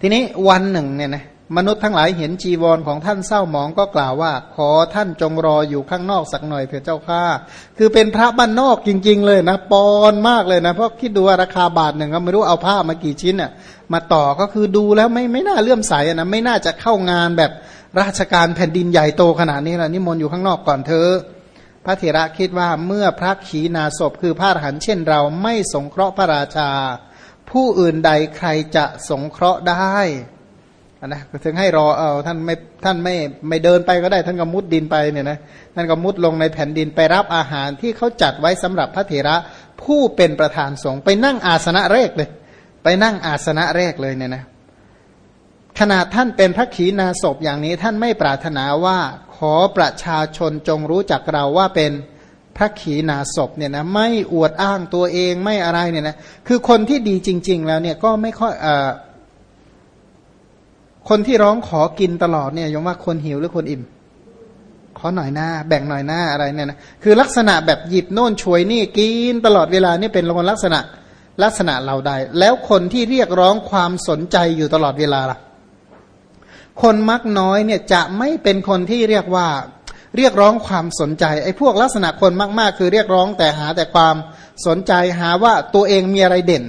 ทีนี้วันหนึ่งเนี่ยนะมนุษย์ทั้งหลายเห็นจีวรของท่านเศร้าหมองก็กล่าวว่า ขอท่านจงรออยู่ข้างนอกสักหน่อยเถิดเจ้าข้าคือเป็นพระบ้านนอกจริง ๆ เลยนะปอนมากเลยนะเพราะคิดดูว่าราคาบาทหนึ่งก็ไม่รู้เอาผ้ามากี่ชิ้นอะมาต่อก็คือดูแล้วไม่ไม่น่าเลื่อมใสนะไม่น่าจะเข้างานแบบราชการแผ่นดินใหญ่โตขนาดนี้นะนิมนต์อยู่ข้างนอกก่อนเธอพระเถระคิดว่าเมื่อพระขีณาสพคือพระอรหันต์เช่นเราไม่สงเคราะห์พระราชา ผู้อื่นใดใครจะสงเคราะห์ได้นะถึงให้รอเอาท่านไม่ท่านไม่ไม่เดินไปก็ได้ท่านก็มุดดินไปเนี่ยนะท่านก็มุดลงในแผ่นดินไปรับอาหารที่เขาจัดไว้สำหรับพระเถระผู้เป็นประธานสงฆ์ไปนั่งอาสนะแรกเลย ไปนั่งอาสนะแรกเลยเนี่ยนะขนาดท่านเป็นพระขีณาสพอย่างนี้ท่านไม่ปรารถนาว่าขอประชาชนจงรู้จักเราว่าเป็น พระขีณาสพเนี่ยนะไม่อวดอ้างตัวเองไม่อะไรเนี่ยนะคือคนที่ดีจริง ๆ แล้วเนี่ยก็ไม่ค่อยอคนที่ร้องขอกินตลอดเนี่ยยงว่าคนหิวหรือคนอิ่ม ขอหน่อยหน้า แบ่งหน่อยหน้าอะไรเนี่ยนะคือลักษณะแบบหยิบโน่นช่วยนี่กินตลอดเวลานี่เป็นคนลักษณะลักษณะเราใดแล้วคนที่เรียกร้องความสนใจอยู่ตลอดเวลาล่ะคนมักน้อยเนี่ยจะไม่เป็นคนที่เรียกว่า เรียกร้องความสนใจไอ้พวกลักษณะคนมากๆ คือเรียกร้องแต่หาแต่ความสนใจหาว่าตัวเองมีอะไรเด่น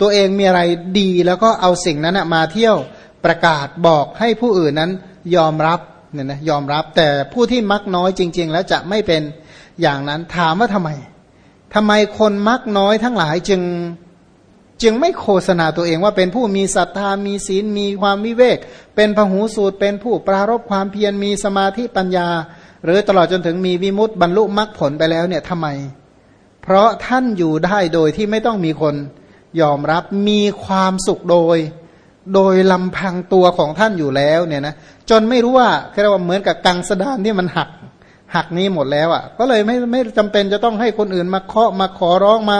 ตัวเองมีอะไรดีแล้วก็เอาสิ่งนั้นมาเที่ยวประกาศบอกให้ผู้อื่นนั้นยอมรับเนี่ยนะยอมรับแต่ผู้ที่มักน้อยจริง ๆ แล้วจะไม่เป็นอย่างนั้นถามว่าทำไมทำไมคนมักน้อยทั้งหลายจึงจึงไม่โฆษณาตัวเองว่าเป็นผู้มีศรัทธามีศีลมีความวิเวก เป็นพหูสูตรเป็นผู้ปรารบความเพียรมีสมาธิปัญญา หรือตลอดจนถึงมีวิมุตติบรรลุมรรคผลไปแล้วเนี่ยทำไม เพราะท่านอยู่ได้โดยที่ไม่ต้องมีคนยอมรับมีความสุขโดย โดยลำพังตัวของท่านอยู่แล้วเนี่ยนะจนไม่รู้ว่าเรียกว่าเหมือนกับกังสดานที่มันหักหักนี้หมดแล้วอะ่ะ ก็เลยไม่ไม่จำเป็นจะต้องให้คนอื่นมาเคาะมาขอร้องมา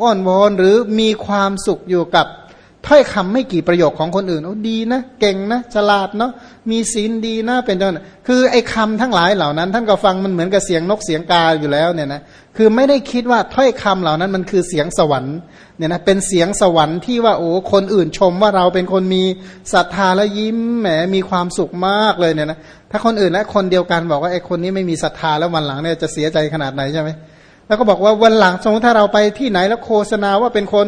อ้อนวอนหรือมีความสุขอยู่กับ ถ้อยคำไม่กี่ประโยคของคนอื่นโอ้ดีนะ เก่งนะฉลาดเนาะมีศีลดีนะเป็นต้นคือไอ้คำทั้งหลายเหล่านั้น ท่านก็ฟังมันเหมือนกับเสียงนกเสียงกาอยู่แล้วเนี่ยนะคือไม่ได้คิดว่าถ้อยคำเหล่านั้นมันคือเสียงสวรรค์เนี่ยนะเป็นเสียงสวรรค์ที่ว่าโอ้คนอื่นชมว่าเราเป็นคนมีศรัทธาและยิ้มแหมมีความสุขมากเลยเนี่ยนะถ้าคนอื่นและคนเดียวกันบอกว่าไอ้คนนี้ไม่มีศรัทธาแล้ววันหลังเนี่ยจะเสียใจขนาดไหนใช่ไหมแล้วก็บอกว่าวันหลังสมมติถ้าเราไปที่ไหนแล้วโฆษณาว่าเป็นคน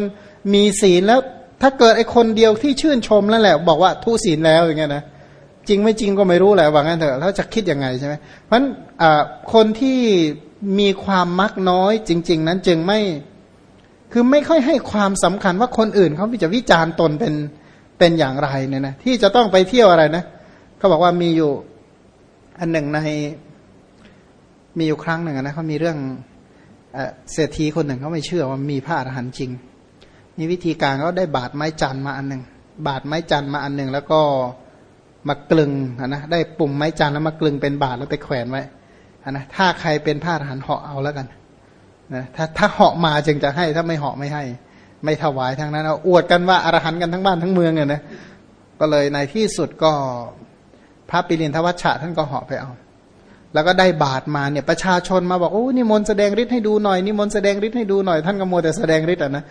มีศีลแล้ว ถ้าเกิดไอคนเดียวที่ชื่นชมแล้วแหละ บอกว่าทุศีลแล้วอย่างเงี้ยนะจริงไม่จริงก็ไม่รู้แหละว่างั้นเถอะแล้วจะคิดยังไงใช่ไหมเพราะฉะนั้นคนที่มีความมักน้อยจริง ๆ นั้นจึงไม่คือไม่ค่อยให้ความสำคัญว่าคนอื่นเขาจะวิจารณ์ตนเป็นเป็นอย่างไรเนี่ยนะที่จะต้องไปเที่ยวอะไรนะเขาบอกว่ามีอยู่อันหนึ่งในมีอยู่ครั้งหนึ่งนะเขามีเรื่องเศรษฐีคนหนึ่งเขาไม่เชื่อว่ามีพระอรหันต์จริง มีวิธีการเขาได้บาดไม้จันมาอันหนึ่งบาดไม้จันมาอันหนึ่งแล้วก็มากลึงนะได้ปุ่มไม้จันแล้วมากลึงเป็นบาดแล้วไปแขวนไว้นะถ้าใครเป็นพระอรหันเหาะเอาแล้วกันนะถ้าถ้าเหาะมาจึงจะให้ถ้าไม่เหาะไม่ให้ ไม่ถวายทั้งนั้นเอาอวดกันว่าอรหันกันทั้งบ้านทั้งเมืองเนี่ยนะก็เลยในที่สุดก็พระปิรินทวัชชะท่านก็เหาะไปเอา แล้วก็ได้บาทมาเนี่ยประชาชนมาบอกโอ้นิมนแสดงฤทธิ์ให้ดูหน่อยนิมนแสดงฤทธิ์ให้ดูหน่อยท่านก็มัวแต่แสดงฤทธิ์อะนะ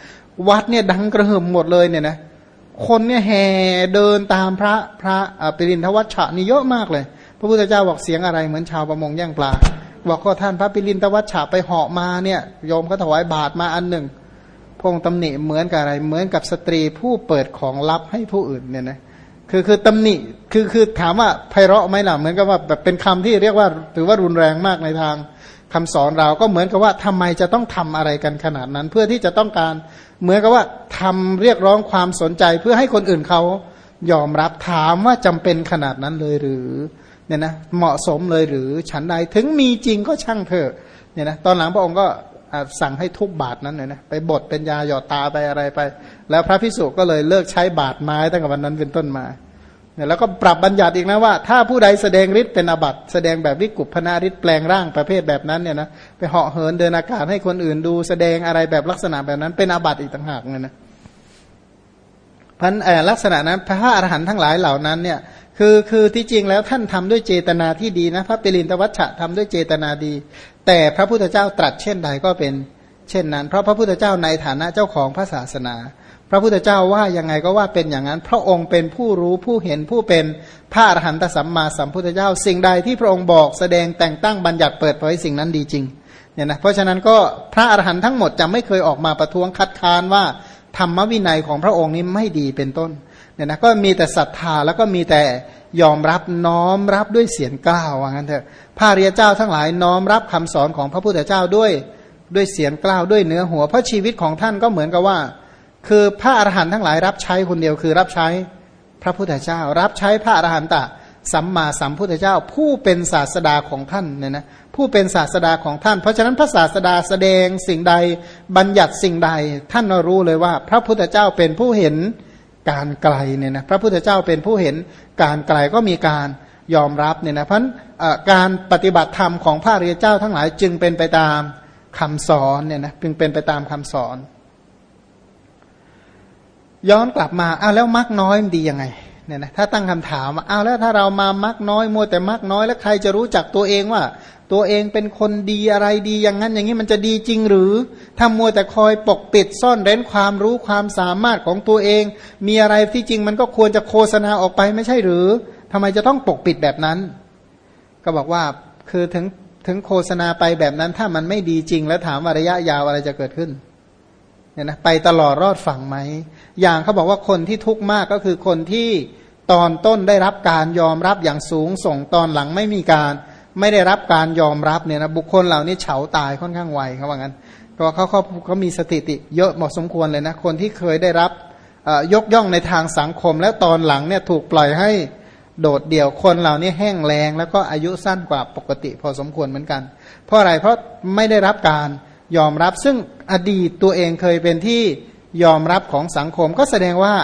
วัดเนี่ยดังกระหึ่มหมดเลยเนี่ยนะคนเนี่ยแห่เดินตามพระพระปิรินทวัชชะนี่เยอะมากเลย พระพุทธเจ้าบอกเสียงอะไรเหมือนชาวประมงย่างปลา บอกก็ท่านพระปิรินทวัชชะไปเหาะมาเนี่ยโยมก็ถวายบาทมาอันหนึ่งพงตำหนิเหมือนกับอะไรเหมือนกับสตรีผู้เปิดของลับให้ผู้อื่นเนี่ยนะ คือคือตำหนิคือคือถามว่าไพเราะไหมล่ะเหมือนกับว่าแบบเป็นคำที่เรียกว่าถือว่ารุนแรงมากในทางคำสอนเราก็เหมือนกับว่าทำไมจะต้องทำอะไรกันขนาดนั้น เพื่อที่จะต้องการเหมือนกับว่าทำเรียกร้องความสนใจเพื่อให้คนอื่นเขายอมรับถามว่าจำเป็นขนาดนั้นเลยหรือเนี่ยนะเหมาะสมเลยหรือฉันใดถึงมีจริงก็ช่างเถอะเนี่ยนะตอนหลังพระองค์ก็สั่งให้ทุบบาทนั้นเลยนะไปบดเป็นยาหยอดตาไปอะไรไป แล้วพระพิสุก็เลยเลิกใช้บาทไม้ตั้งแต่วันนั้นเป็นต้นมา เนี่ยแล้วก็ปรับบัญญัติอีกนะว่า ถ้าผู้ใดแสดงฤทธิ์เป็นอบัตแสดงแบบวิกุปพนาฤทธิ์แปลงร่างประเภทแบบนั้นเนี่ยนะไปเหาะเหินเดินอากาศให้คนอื่นดู แสดงอะไรแบบลักษณะแบบนั้น เป็นอบัตอีกต่างหากเนี่ยนะพันลักษณะนั้นพระอรหันต์ทั้งหลายเหล่านั้นเนี่ยคือคือที่จริงแล้วท่านทำด้วยเจตนาที่ดีนะพระปิรินทวัชชะทำด้วยเจตนาดี แต่พระพุทธเจ้าตรัสเช่นใดก็เป็นเช่นนั้น เพราะพระพุทธเจ้าในฐานะเจ้าของพระศาสนา ระพุทธเจ้าว่ายังไงก็ว่าเป็นอย่างนั้น พระองค์เป็นผู้รู้ผู้เห็นผู้เป็นพระอรหันตสัมมาสัมพุทธเจ้า สิ่งใดที่พระองค์บอกแสดงแต่งตั้งบัญญัติเปิดเผยสิ่งนั้นดีจริงเนี่ยนะเพราะฉะนั้นก็พระอรหันต์ทั้งหมดจะไม่เคยออกมาประท้วงคัดค้านว่าธรรมวินัยของพระองค์นี้ไม่ดีเป็นต้นเนี่ยนะก็มีแต่ศรัทธาแล้วก็มีแต่ยอมรับน้อมรับด้วยเสียงกล้าวว่างั้นเถอะพระเรียเจ้าทั้งหลายน้อมรับคำสอนของพระพุทธเจ้าด้วยด้วยเสียงกล้าวด้วยเนื้อหัว เพราะชีวิตของท่านก็เหมือนกับว่า คือพระอรหันต์ทั้งหลายรับใช้คนเดียวคือรับใช้พระพุทธเจ้า รับใช้พระอรหันตะสัมมาสัมพุทธเจ้า ผู้เป็นศาสดาของท่านเนี่ยนะผู้เป็นศาสดาของท่าน เพราะฉะนั้นพระศาสดาแสดงสิ่งใดบัญญัติสิ่งใด ท่านรู้เลยว่า พระพุทธเจ้าเป็นผู้เห็นการไกลเนี่ยนะพระพุทธเจ้าเป็นผู้เห็นการไกลก็มีการยอมรับเนี่ยนะเพราะการปฏิบัติธรรมของพระเรียเจ้าทั้งหลายจึงเป็นไปตามคำสอนเนี่ยนะจึงเป็นไปตามคำสอน ย้อนกลับมาอ้าวแล้วมักน้อยมันดียังไงเนี่ยนะถ้าตั้งคำถามอ้าวแล้วถ้าเรามามักน้อยมัวแต่มักน้อยแล้วใครจะรู้จักตัวเองว่า ตัวเองเป็นคนดีอะไรดีอย่างนั้น อย่างนี้มันจะดีจริงหรือถ้ามัวแต่คอยปกปิดซ่อนเร้นความรู้ความสามารถของตัวเอง มีอะไรที่จริงมันก็ควรจะโฆษณาออกไปไม่ใช่หรือทำไมจะต้องปกปิดแบบนั้น ก็บอกว่าคือถึงถึงโฆษณาไปแบบนั้นถ้ามันไม่ดีจริง แล้วถามว่าระยะยาวอะไรจะเกิดขึ้น เนี่ยนะไปตลอดรอดฝั่งไหม อย่างเขาบอกว่าคนที่ทุกข์มากก็คือคนที่ตอนต้นได้รับการยอมรับอย่างสูงส่งตอนหลังไม่มีการ ไม่ได้รับการยอมรับเนี่ยนะบุคคลเหล่านี้เฉาตายค่อนข้างไวเขาว่างั้นก็เขาเขาเขามีสถิติเยอะเหมาะสมควรเลยนะคนที่เคยได้รับยกย่องในทางสังคม แล้วตอนหลังเนี่ยถูกปล่อยให้โดดเดี่ยวคนเหล่านี้แห้งแรงแล้วก็อายุสั้นกว่าปกติพอสมควรเหมือนกัน เพราะอะไรเพราะไม่ได้รับการ ยอมรับ ซึ่งอดีตตัวเองเคยเป็นที่ยอมรับของสังคม ก็แสดงว่า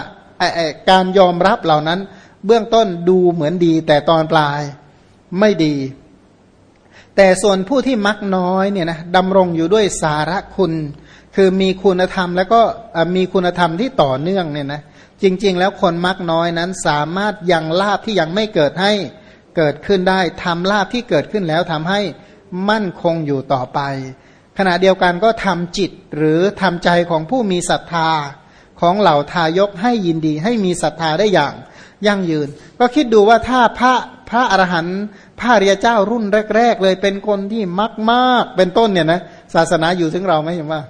การยอมรับเหล่านั้น เบื้องต้นดูเหมือนดี แต่ตอนปลายไม่ดี แต่ส่วนผู้ที่มักน้อยเนี่ยนะดำรงอยู่ด้วยสาระคุณ คือมีคุณธรรมแล้วก็มีคุณธรรมที่ต่อเนื่องเนี่ยนะจริง ๆ แล้วคนมักน้อยนั้นสามารถยังลาบที่ยังไม่เกิดให้เกิดขึ้นได้ทำลาบที่เกิดขึ้นแล้วทำให้มั่นคงอยู่ต่อไป ขณะเดียวกันก็ทำจิตหรือทำใจของผู้มีศรัทธาของเหล่าทายกให้ยินดีให้มีศรัทธาได้อย่างยั่งยืน ก็คิดดูว่าถ้าพระพระอรหันต์พระเรียเจ้ารุ่นแรก ๆ เลยเป็นคนที่มักมากเป็นต้นเนี่ยนะศาสนาอยู่ถึงเราไหมอย่างว่า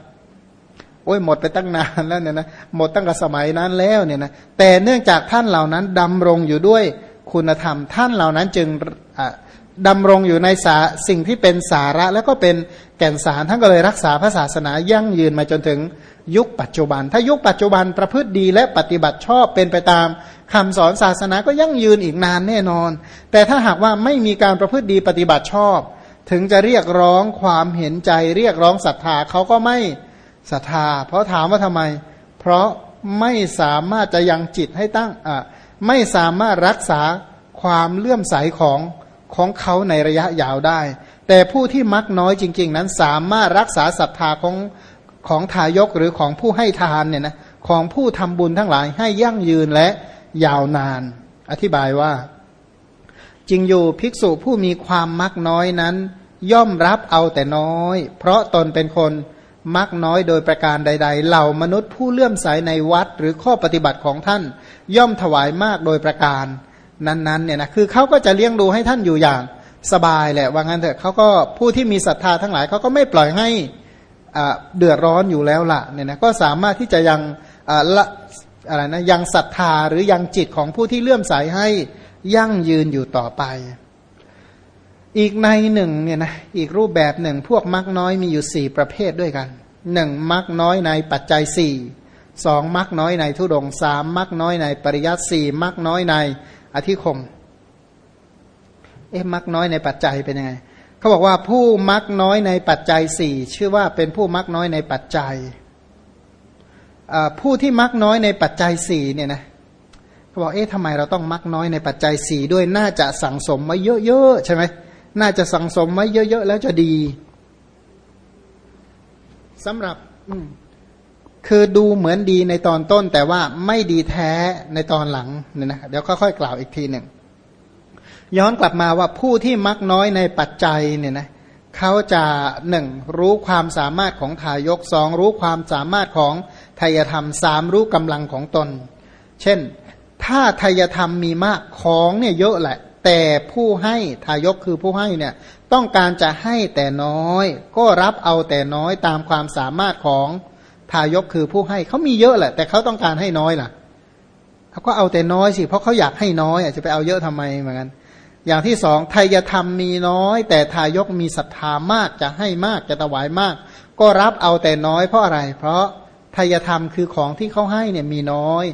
โอ้ยหมดไปตั้งนานแล้วเนี่ยนะหมดตั้งแต่สมัยนั้นแล้วเนี่ยนะแต่เนื่องจากท่านเหล่านั้นดำรงอยู่ด้วยคุณธรรม ท่านเหล่านั้นจึง ดำรงอยู่ในสาสิ่งที่เป็นสาระแล้วก็เป็นแก่นสารท่านก็เลยรักษาพระศาสนายั่งยืนมาจนถึงยุคปัจจุบัน ถ้ายุคปัจจุบันประพฤติดีและปฏิบัติชอบเป็นไปตามคำสอนศาสนาก็ยั่งยืนอีกนานแน่นอน แต่ถ้าหากว่าไม่มีการประพฤติดีปฏิบัติชอบ ถึงจะเรียกร้องความเห็นใจเรียกร้องศรัทธาเขาก็ไม่ศรัทธา เพราะถามว่าทำไม เพราะไม่สามารถจะยังจิตให้ตั้งอะไม่สามารถรักษาความเลื่อมใสของ ของเขาในระยะยาวได้ แต่ผู้ที่มักน้อยจริง ๆ นั้นสามารถรักษาศรัทธาของของทายกหรือของผู้ให้ทานเนี่ยนะของผู้ทำบุญทั้งหลายให้ยั่งยืนและยาวนาน อธิบายว่า จริงอยู่ภิกษุผู้มีความมักน้อยนั้น ย่อมรับเอาแต่น้อย เพราะตนเป็นคนมักน้อยโดยประการใด ๆ เหล่ามนุษย์ผู้เลื่อมใสในวัดหรือข้อปฏิบัติของท่าน ย่อมถวายมากโดยประการ นั้นๆเนี่ยนะคือเขาก็จะเลี้ยงดูให้ท่านอยู่อย่างสบายแหละว่างั้นเถอะเขาก็ผู้ที่มีศรัทธาทั้งหลายเขาก็ไม่ปล่อยให้เดือดร้อนอยู่แล้วล่ะเนี่ยนะก็สามารถที่จะยังละอะไรนะยังศรัทธาหรือยังจิตของผู้ที่เลื่อมใสให้ยั่งยืนอยู่ต่อไป อีกในหนึ่งเนี่ยนะอีกรูปแบบหนึ่งพวกมักน้อยมีอยู่สี่ประเภทด้วยกันหนึ่งมักน้อยในปัจจัยสี่สองมักน้อยในทุดงสามมักน้อยในปริยัติสี่มักน้อยใน อธิคม เอ๊ะมักน้อยในปัจจัยเป็นยังไงเขาบอกว่าผู้มักน้อยในปัจจัยสี่ชื่อว่าเป็นผู้มักน้อยในปัจจัยผู้ที่มักน้อยในปัจจัยสี่เนี่ยนะเขาบอกเอ๊ะทำไมเราต้องมักน้อยในปัจจัยสี่ด้วยน่าจะสั่งสมมาเยอะๆใช่ไหมน่าจะสั่งสมมาเยอะๆแล้วจะดีสำหรับ คือดูเหมือนดีในตอนต้น แต่ว่าไม่ดีแท้ในตอนหลังเนี่ยนะเดี๋ยวค่อยๆกล่าวอีกทีหนึ่งย้อนกลับมาว่าผู้ที่มักน้อยในปัจจัยเนี่ยนะเขาจะหนึ่งรู้ความสามารถของทายกสองรู้ความสามารถของทายธรรมสามรู้กำลังของตน เช่น ถ้าทายธรรมมีมากของเนี่ยเยอะแหละ แต่ผู้ให้ทายกคือผู้ให้เนี่ยต้องการจะให้แต่น้อย ก็รับเอาแต่น้อยตามความสามารถของ ทายกคือผู้ให้เขามีเยอะแหละ แต่เขาต้องการให้น้อยล่ะเขาก็เอาแต่น้อยสิ เพราะเขาอยากให้น้อยอาจจะไปเอาเยอะทำไมเหมือนกัน อย่างที่สองไทยธรรมมีน้อย แต่ทายกมีศรัทธามากจะให้มากจะถวายมาก ก็รับเอาแต่น้อยเพราะอะไร เพราะทายธรรมคือของที่เขาให้เนี่ยมีน้อย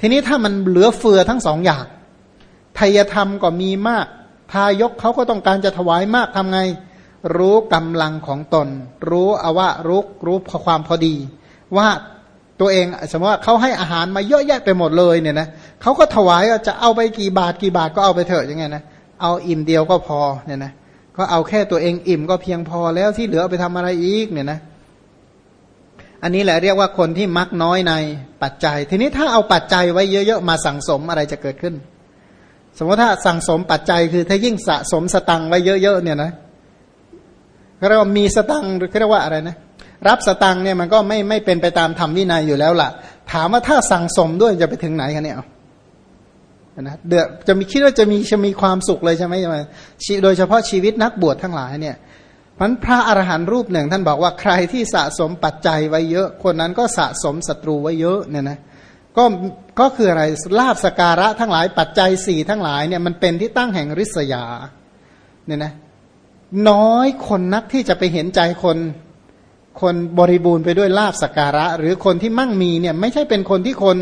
ทีนี้ถ้ามันเหลือเฟือทั้งสองอย่างทายธรรมก็มีมาก ทายกเขาก็ต้องการจะถวายมากทำไง รู้กำลังของตน รู้อวะรู้รู้ความพอดี ว่าตัวเองสมมติว่าเขาให้อาหารมาเยอะแยะไปหมดเลยเนี่ยนะเขาก็ถวายจะเอาไปกี่บาทกี่บาทก็เอาไปเถอะยังไงนะเอาอิ่มเดียวก็พอเนี่ยนะก็เอาแค่ตัวเองอิ่มก็เพียงพอแล้วที่เหลือไปทำอะไรอีกเนี่ยนะ อันนี้แหละเรียกว่าคนที่มักน้อยในปัจจัย ทีนี้ถ้าเอาปัจจัยไว้เยอะๆมาสั่งสมอะไรจะเกิดขึ้น สมมติถ้าสั่งสมปัจจัยคือถ้ายิ่งสะสมสตังไว้เยอะๆเนี่ยนะเรียกว่ามีสตังหรือเรียกว่าอะไรนะ รับสตังเนี่ยมันก็ไม่ไม่เป็นไปตามธรรมวินัยอยู่แล้วล่ะ ถามว่าถ้าสั่งสมด้วยจะไปถึงไหนกันเนี่ยนะเดือจะมีคิดว่าจะมีจะมีความสุขเลยใช่ไหมใช่ไหมโดยเฉพาะชีวิตนักบวชทั้งหลายเนี่ยมันพระอรหันต์รูปหนึ่ง ท่านบอกว่าใครที่สะสมปัจจัยไว้เยอะ คนนั้นก็สะสมศัตรูไว้เยอะเนี่ยนะก็ก็คืออะไรลาบสการะทั้งหลายปัจจัยสี่ทั้งหลายเนี่ยมันเป็นที่ตั้งแห่งริษยาเนี่ยนะน้อยคนนักที่จะไปเห็นใจคน คนบริบูรณ์ไปด้วยลาบสการะ หรือคนที่มั่งมีเนี่ยไม่ใช่เป็นคนที่คน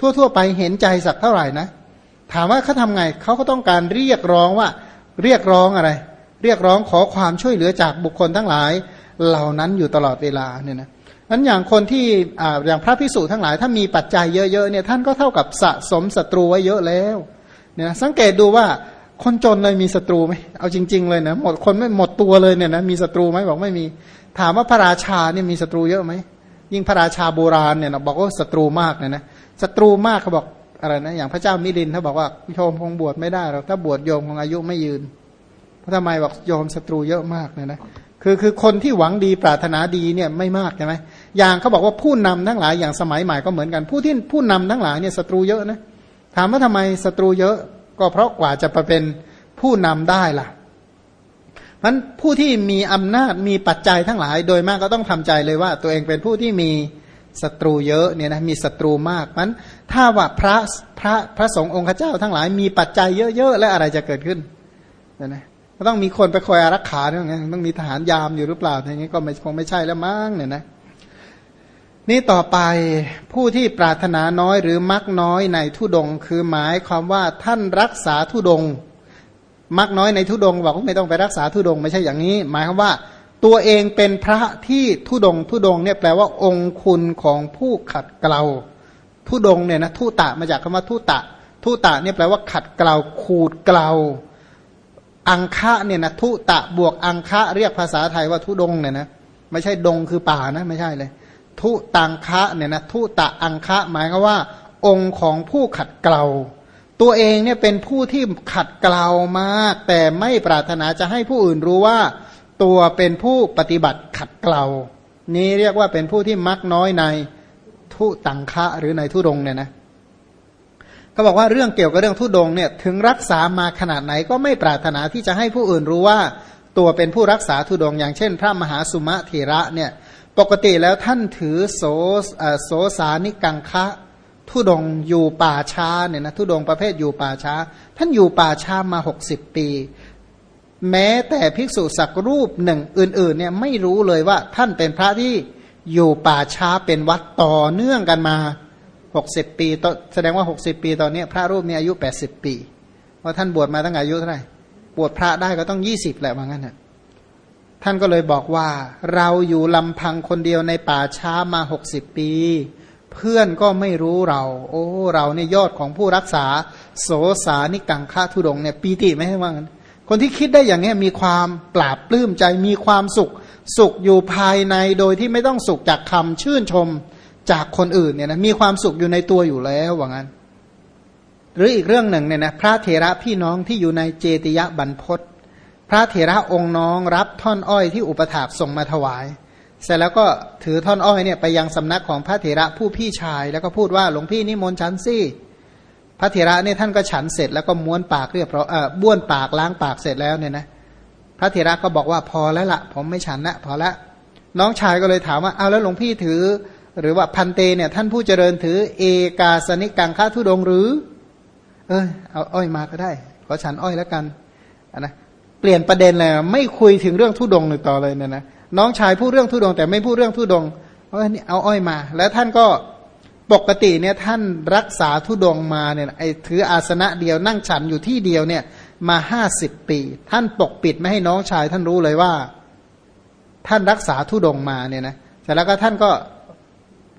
ทั่ว ๆ ไปเห็นใจสักเท่าไหร่นะ ถามว่าเขาทำไงเขาก็ต้องการเรียกร้องว่าเรียกร้องอะไร เรียกร้องขอความช่วยเหลือจากบุคคลทั้งหลายเหล่านั้นอยู่ตลอดเวลาเนี่ยนะนั้นอย่างคนที่ออย่างพระพิสุทั้งหลาย ถ้ามีปัจจัยเยอะๆเนี่ยท่านก็เท่ากับสะสมศัตรูไว้เยอะแล้วเนี่ยสังเกตดูว่าคนจนเลยมีศัตรูไหมเอาจริง ๆ เลยนะหมดคนไม่หมดตัวเลยเนี่ยนะมีศัตรูไหมบอกไม่มี ถามว่าพระราชาเนี่ยมีศัตรูเยอะไหมยิ่งพระราชาโบราณเนี่ยนะบอกว่าศัตรูมากเนี่ยนะศัตรูมากเขาบอกอะไรนะอย่างพระเจ้ามิลินเขาบอกว่าโยมคงบวชไม่ได้หรอกถ้าบวชโยมคงอายุไม่ยืนเพราะทำไมบอกโยมศัตรูเยอะมากเนี่ยนะคือคือคนที่หวังดีปรารถนาดีเนี่ยไม่มากใช่ไหมอย่างเขาบอกว่าผู้นำทั้งหลายอย่างสมัยใหม่ก็เหมือนกัน ผู้ที่ผู้นำทั้งหลายเนี่ยศัตรูเยอะนะถามว่าทำไมศัตรูเยอะ ก็เพราะกว่าจะไปเป็นผู้นำได้ล่ะ มันผู้ที่มีอำนาจมีปัจจัยทั้งหลาย โดยมากก็ต้องทำใจเลยว่า ตัวเองเป็นผู้ที่มีศัตรูเยอะเนี่ยนะมีศัตรูมากมันถ้าว่าพระพระพระสงฆ์องค์เจ้าทั้งหลายมีปัจจัยเยอะๆแล้วอะไรจะเกิดขึ้นเนี่ยนะก็ต้องมีคนไปคอยอารักขาด้วยไงต้องมีทหารยามอยู่หรือเปล่าอย่างนี้ก็ไม่คงไม่ใช่แล้วมั้งเนี่ยนะนี่ต่อไปผู้ที่ปรารถนาน้อยหรือมักน้อยในทุดง คือหมายความว่าท่านรักษาทุดง มักน้อยในทุดงบอกว่าไม่ต้องไปรักษาทุดงไม่ใช่อย่างนี้ หมายความว่า ตัวเองเป็นพระที่ทุดงทุดงเนี่ยแปลว่าองคุณของผู้ขัดเกลาทุดงเนี่ยนะทุตะมาจากคำว่าทุตะทุตะเนี่ยแปลว่าขัดเกลาขูดเกลาอังคะเนี่ยนะทุตะบวกอังคะเรียกภาษาไทยว่าทุดงเนี่ยนะไม่ใช่ดงคือป่านะไม่ใช่เลย ทุตังคะเนี่ยนะทุตะอังคะหมายก็ว่า องค์ของผู้ขัดเกลา ตัวเองเนี่ยเป็นผู้ที่ขัดเกลามาก แต่ไม่ปรารถนาจะให้ผู้อื่นรู้ว่า ตัวเป็นผู้ปฏิบัติขัดเกลา นี้เรียกว่าเป็นผู้ที่มักน้อยในทุตังคะหรือในทุดงเนี่ยนะก็บอกว่าเรื่องเกี่ยวกับเรื่องทุดงเนี่ยถึงรักษามาขนาดไหนก็ไม่ปรารถนาที่จะให้ผู้อื่นรู้ว่า ตัวเป็นผู้รักษาทุดง อย่างเช่น พระมหาสุมาเถระเนี่ยปกติแล้วท่านถือโสโสสานิกังคะ ทุดงอยู่ป่าช้าเนี่ยนะทุดงประเภทอยู่ป่าช้า ท่านอยู่ป่าช้ามาหกสิบปี แม้แต่ภิกษุสักรูปหนึ่งอื่นๆเนี่ยไม่รู้เลยว่าท่านเป็นพระที่อยู่ป่าช้าเป็นวัดต่อเนื่องกันมาหกสิบปีแสดงว่าหกสิบปีตอนนี้พระรูปนี้อายุแปดสิบปีว่าท่านบวชมาตั้งอายุเท่าไหร่บวชพระได้ก็ต้องยี่สิบแหละว่างั้นนะท่านก็เลยบอกว่า เราอยู่ลำพังคนเดียวในป่าช้ามาหกสิบปี เพื่อนก็ไม่รู้เรา โอ้ เราเนี่ยยอดของผู้รักษา โสสานิกังฆาทุดงเนี่ยปีติไม่ให้ว่างั้นคนที่คิดได้อย่างนี้มีความปราบปลื้มใจมีความสุข สุขอยู่ภายในโดยที่ไม่ต้องสุขจากคำชื่นชมจากคนอื่นเนี่ยนะมีความสุขอยู่ในตัวอยู่แล้วว่างั้น หรืออีกเรื่องหนึ่งเนี่ยนะพระเถระพี่น้องที่อยู่ในเจติยะบรรพศพระเถระองค์น้องรับท่อนอ้อยที่อุปถากส่งมาถวาย เสร็จแล้วก็ถือท่อนอ้อยเนี่ยไปยังสำนักของพระเถระผู้พี่ชาย แล้วก็พูดว่าหลวงพี่นิมนต์ฉันสิพระเถระเนี่ยท่านก็ฉันเสร็จแล้วก็ม้วนปากเรียบร้อยเออบ้วนปากล้างปากเสร็จแล้วเนี่ยนะพระเถระก็บอกว่าพอแล้วละผมไม่ฉันละพอละน้องชายก็เลยถามว่าเอาแล้วหลวงพี่ถือ หรือว่าพันเตเนี่ยท่านผู้เจริญถือ เอกาสนิกังค่าทุดงหรือ เออเอาอ้อยมาก็ได้ขอฉันอ้อยแล้วกันนะเปลี่ยนประเด็นเลยไม่คุยถึงเรื่องทุดงหนึ่งต่อเลยเนี่ยนะ น้องชายพูดเรื่องทุดง แต่ไม่พูดเรื่องทุดงเออนี่เอาอ้อยมา แล้วท่านก็ปกติเนี่ยท่านรักษาทุดงมาเนี่ยไอ้ถืออาสนะเดียวนั่งฉันอยู่ที่เดียวเนี่ย มาห้าสิบปี ท่านปกปิดไม่ให้น้องชายท่านรู้เลยว่า ท่านรักษาทุดงมาเนี่ยนะแต่แล้วก็ท่านก็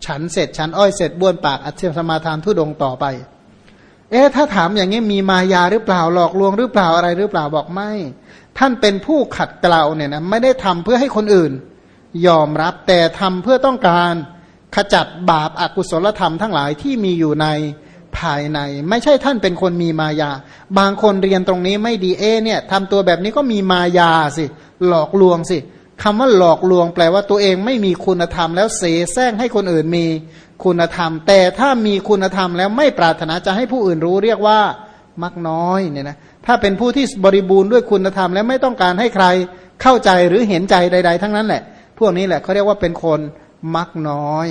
ฉันเสร็จฉันอ้อยเสร็จบ้วนปากอัจฉริสมาทานทุดงต่อไป เอ๊ะถ้าถามอย่างนี้มีมายาหรือเปล่าหลอกลวงหรือเปล่าอะไรหรือเปล่าบอกไม่ ท่านเป็นผู้ขัดเกลาเนี่ยนะไม่ได้ทำเพื่อให้คนอื่น ยอมรับแต่ทำเพื่อต้องการขจัดบาปอากุศลธรรมทั้งหลายที่มีอยู่ในภายใน ไม่ใช่ท่านเป็นคนมีมายา บางคนเรียนตรงนี้ไม่ดีเอเนี่ยทำตัวแบบนี้ก็มีมายาสิ หลอกลวงสิคำว่าหลอกลวงแปลว่าตัวเองไม่มีคุณธรรม แล้วเสแสร้งให้คนอื่นมีคุณธรรม แต่ถ้ามีคุณธรรมแล้วไม่ปรารถนาจะให้ผู้อื่นรู้เรียกว่ามักน้อยเนี่ยนะ ถ้าเป็นผู้ที่บริบูรณ์ด้วยคุณธรรม และไม่ต้องการให้ใครเข้าใจหรือเห็นใจใด ๆ ทั้งนั้นแหละ พวกนี้แหละเขาเรียกว่าเป็นคนมักน้อย